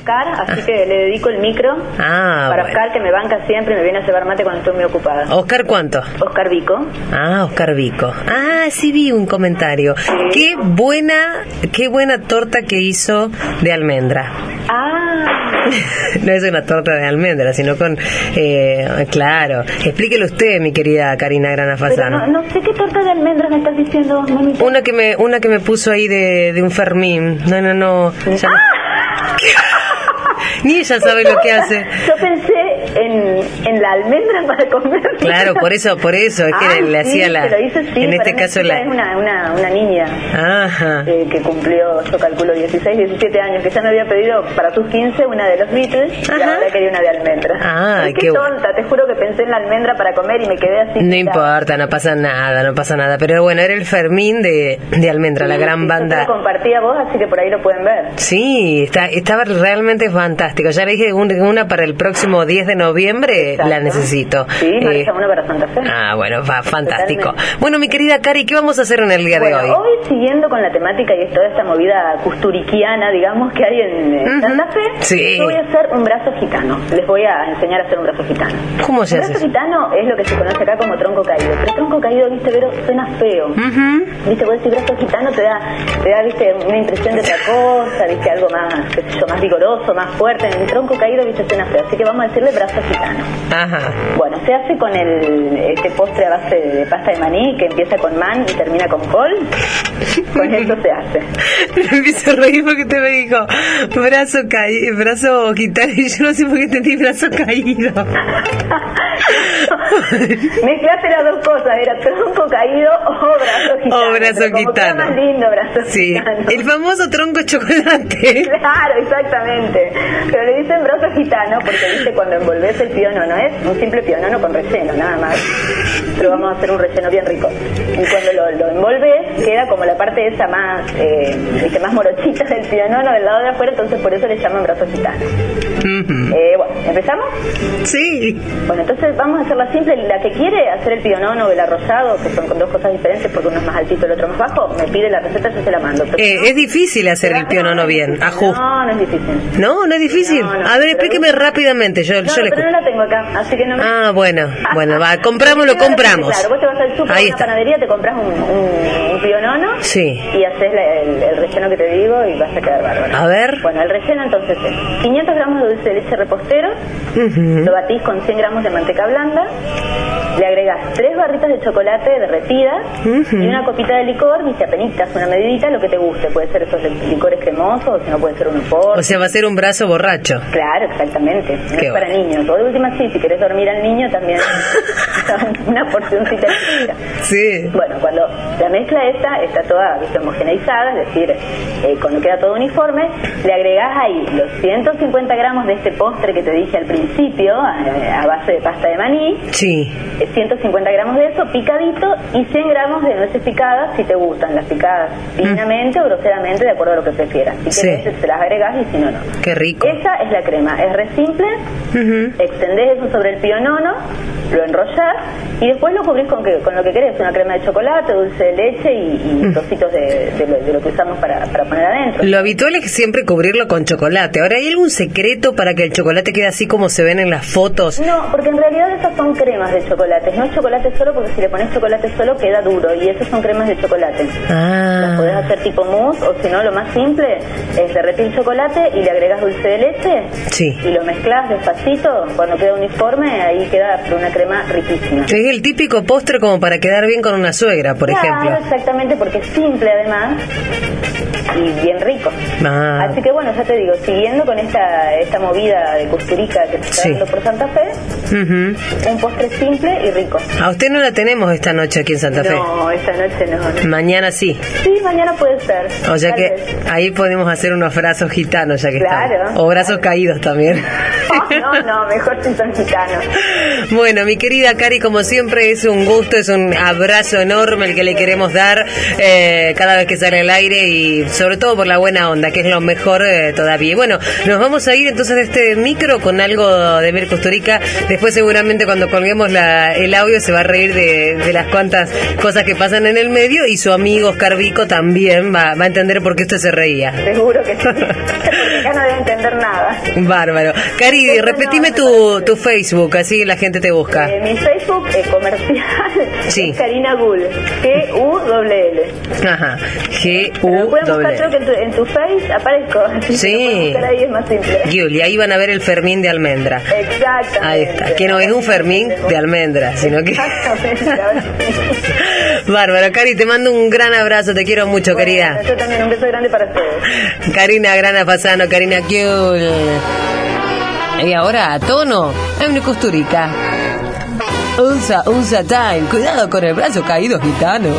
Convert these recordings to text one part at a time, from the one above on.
Oscar, así que le dedico el micro Ah, para bueno. Oscar que me banca siempre y me viene a llevar mate cuando estoy muy ocupada. ¿Oscar cuánto? Oscar Vico. Ah, Oscar Vico. Ah, sí vi un comentario. Qué buena, qué buena torta que hizo de almendra. Ah, No es una torta de almendra, sino con, eh, claro. Explíquelo usted, mi querida Karina Grana pero Fasano. no, no sé qué torta de almendras me estás diciendo, mamita. Una que me, una que me puso ahí de, de un Fermín. No, no, no. ya no- Ni ella sabe lo que hace. En, en la almendra para comer. Claro, por eso, por eso es que Ay, le sí, hacía la. sí, en este caso la. Es una, una, una niña Ajá. eh, que cumplió, yo calculo, 16, 17 años, que ya me había pedido para sus 15 una de los Beatles y Ajá. ahora quería una de almendra. Ah, qué qué tonta, te juro que pensé en la almendra para comer y me quedé así. No importa, no pasa nada, no pasa nada. Pero bueno, era el Fermín de, de Almendra, la Sí, gran Yo te banda. lo compartí a vos, así que por ahí lo pueden ver. Sí, está, estaba realmente fantástico. Ya le dije un- una para el próximo 10 de noviembre, Exacto. la necesito. Sí, Eh, uno para Santa Fe. ah, bueno, va, fantástico. Totalmente. Bueno, mi querida Cari, ¿qué vamos a hacer en el día Bueno, de hoy? siguiendo con la temática y toda esta movida custuriquiana, digamos, que hay en eh. Santa Fe, Sí. yo voy a hacer un brazo gitano. Les voy a enseñar a hacer un brazo gitano. ¿Cómo se un hace brazo gitano es lo que se conoce acá como tronco caído. Pero tronco caído, viste, Vero, suena feo. Ujú. Viste, vos decís brazo gitano te da, te da, viste, una impresión de otra cosa, viste, algo más, qué sé yo, más vigoroso, más fuerte. En el tronco caído, viste, suena feo. Así que vamos a decirle brazo gitano. Ajá. Bueno, se hace con el, este postre a base de pasta de maní que empieza con man y termina con col. Con eso se hace. Me empiezo a reír porque te me dijo brazo caído, brazo gitano y yo no sé por qué entendí brazo caído. Mezclaste las dos cosas, era tronco caído o brazo gitano. O brazo gitano. más lindo brazo Sí, gitano. el famoso tronco chocolate. Claro, exactamente. Pero le dicen brazo gitano porque dice cuando envolves el pionono, es un simple pionono con relleno, nada más. Pero vamos a hacer un relleno bien rico. Y cuando lo, lo envolves, queda como la parte esa más, eh, viste, más morochita del pionono del lado de afuera, entonces por eso le llaman brazo gitano. Eh, bueno, ¿empezamos? Sí. Bueno, entonces vamos a La que quiere hacer el pionono o el arrollado, que son con dos cosas diferentes porque uno es más altito y el otro más bajo, me pide la receta, yo se la mando. Eh, no- es difícil hacer el pionono bien, ajú. No, no es difícil. No, no es difícil. No, no, A ver, explíqueme rápidamente, yo, yo le... pero no la tengo acá, así que no me... Ah, bueno, bueno, va, comprámoslo, Claro, compramos. Claro, vos te vas al súper, a una panadería, te compras un, un, un pionono Sí. y haces la- el, el relleno que te digo y vas a quedar bárbaro. A ver. Bueno, el relleno entonces es 500 gramos de dulce de leche repostero, Ujú. lo batís con 100 gramos de manteca blanda, le agregás tres barritas de chocolate derretidas y una copita de licor, viste, apenitas, una medidita, lo que te guste. Puede ser esos licores cremosos, o si no puede ser un porro. O sea, va a ser un brazo borracho. Claro, exactamente. No Qué es para niños. O de última sí, si querés dormir al niño también una porcioncita chiquita. Sí. Bueno, cuando la mezcla esta está toda ¿viste, homogeneizada, es decir, eh, cuando queda todo uniforme, le agregás ahí los 150 gramos de este postre que te dije al principio, a, a base de pasta de maní, Sí. Eh, 150 gramos de eso picadito y 100 gramos de nueces picadas si te gustan, las picadas finamente o groseramente de acuerdo a lo que prefieras. Si Sí. querés se las agregás y si no, no. Qué rico. Esa es la crema, es re simple, Ujú. extendés eso sobre el pionono, lo enrollás y después lo cubrís con, que, con lo que querés, una crema de chocolate, dulce de leche y, y trocitos de, de lo, de lo que usamos para, para poner adentro. Lo habitual es siempre cubrirlo con chocolate. Ahora, ¿hay algún secreto para que el chocolate quede así como se ven en las fotos? No, porque en realidad esas son cremas de chocolate, no es chocolate solo porque si le pones chocolate solo queda duro y esas son cremas de chocolate. Las podés Ah, hacer tipo mousse o si no lo más simple es derretir chocolate y le agregas dulce de leche Sí. y lo mezclas despacito, cuando queda uniforme ahí queda una crema riquísima. es el típico postre como para quedar bien con una suegra, por Claro, ejemplo. exactamente, porque es simple además y bien rico. Ah. Así que bueno, ya te digo, siguiendo con esta esta movida de costurica que se está Sí. dando por Santa Fe, un postre simple y rico. A usted no la tenemos esta noche aquí en Santa Fe. No, esta noche no. no. Mañana sí. Sí, mañana puede ser. O sea que vez. ahí podemos hacer unos brazos gitanos ya que Claro. estamos. O brazos caídos también. No, no, mejor si son gitanos. Bueno, mi querida Cari, como siempre es un gusto, es un abrazo enorme el que le queremos dar eh, cada vez que sale al aire y sobre todo por la buena onda, que es lo mejor eh, todavía. Y bueno, nos vamos a ir entonces de este micro con algo de Mir Costurica. Después seguramente cuando colguemos la, el audio se va a reír de, las cuantas cosas que pasan en el medio y su amigo Oscar Vico también va, va a entender por qué usted se reía. Seguro que sí. ya no debe entender nada. Bárbaro. Cari, repetime tu, tu Facebook, así la gente te busca. Eh, mi Facebook es comercial sí. es Karina Gull. G-U-L-L. Ajá. G-U-L-L. Creo que en tu, en tu Face aparezco. sí. ahí es más simple. Ahí van a ver el Fermín de almendra. Exactamente. Ahí está. Que no es un Fermín de almendra, sino que... Bárbaro, Cari, te mando un gran abrazo, te quiero mucho, querida. Yo también, un beso grande para ustedes. Karina Grana Fasano, Karina Kiul. Y ahora, a tono, hay una costurica. Usa, usa time, cuidado con el brazo caído, gitano.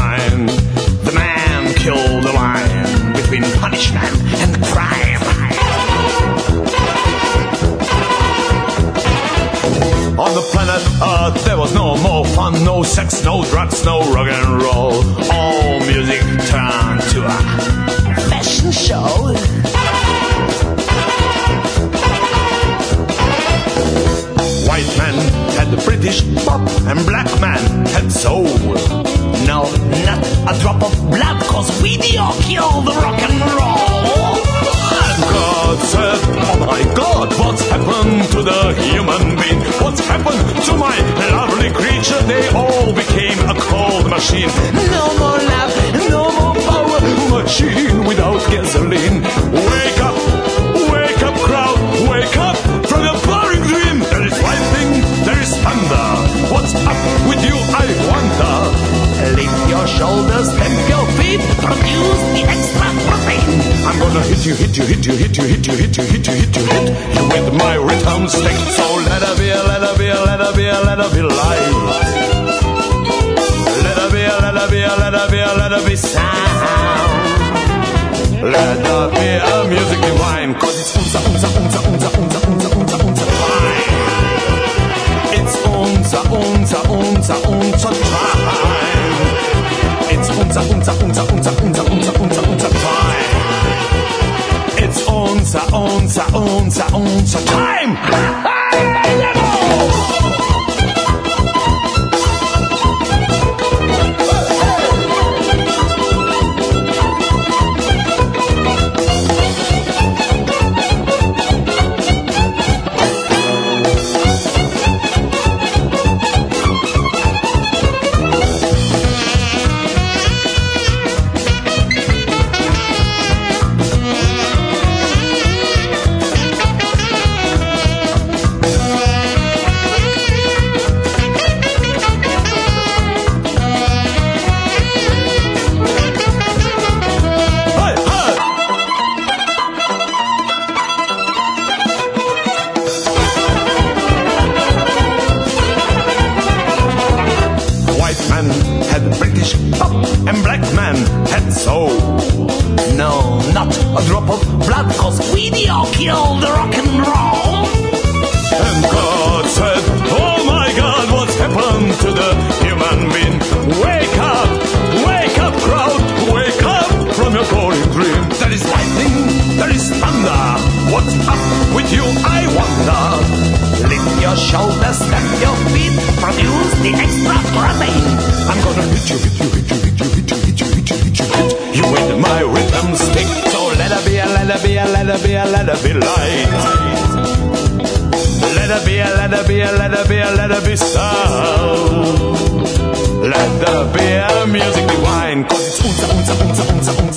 1999. The man killed the line between punishment and crime. On the planet Earth, there was no more fun, no sex, no drugs, no rock and roll. All music turned to a my lovely creature? They all became a cold machine. Hit you, hit you, hit you, hit you, hit you, hit you, hit you, hit you, hit you with my rhythm stick. So let her be, let her be, let her be, let her be light. Let her be, let her be, let her be, let her be sound. Let her be a music divine, cause it's unza, unza, unza, unza, unza, unza, unza, unza, time. It's unza, unza, unza, unza, time. It's unza, unza, unser, unser Time! Had pop and black man had soul. No, not a drop of blood, cause we the all killed the rock and roll. And God said, Oh my God, what's happened to the let her be, let her be, let her be light. Let her be, let her be, let her be, let her be sound. Let her be a music divine, cause it's unza, unza, unza, unza.